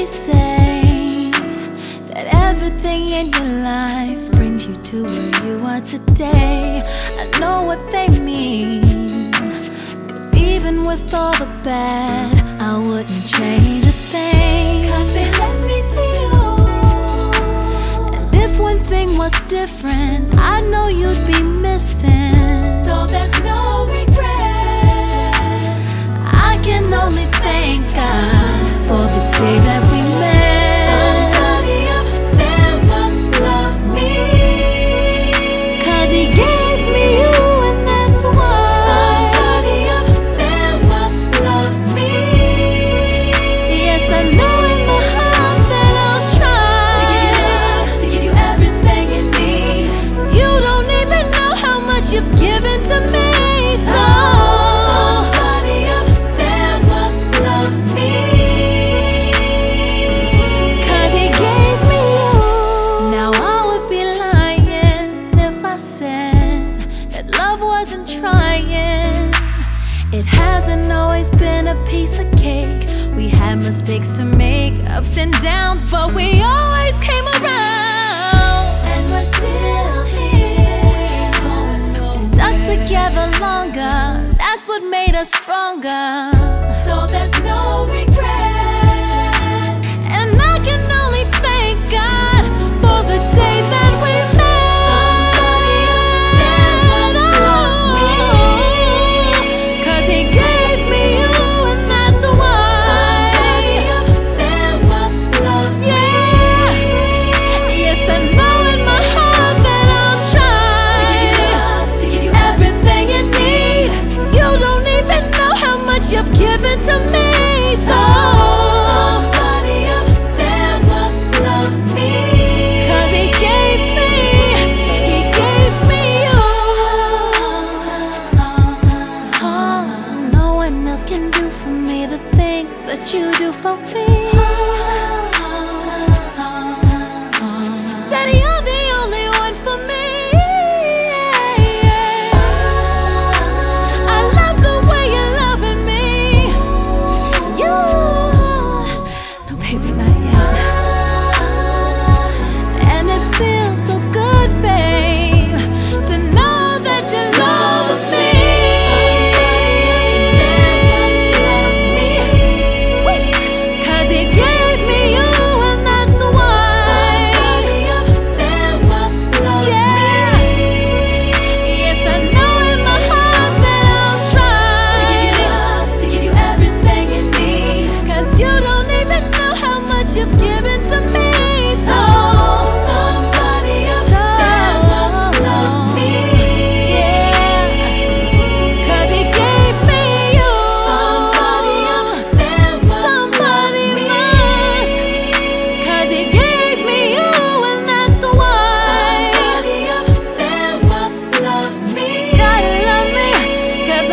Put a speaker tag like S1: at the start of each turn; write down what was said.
S1: they say that everything in your life brings you to where you are today. I know what they mean. Cause even with all the bad, I wouldn't change a thing. Cause they led me to you. And if one thing was different, I know you'd be you've given to me. So, Somebody funny up there must love me. Cause he gave me you. Now I would be lying if I said that love wasn't trying. It hasn't always been a piece of cake. We had mistakes to make, ups and downs, but we always came around. made us stronger. So there's no what you do for me.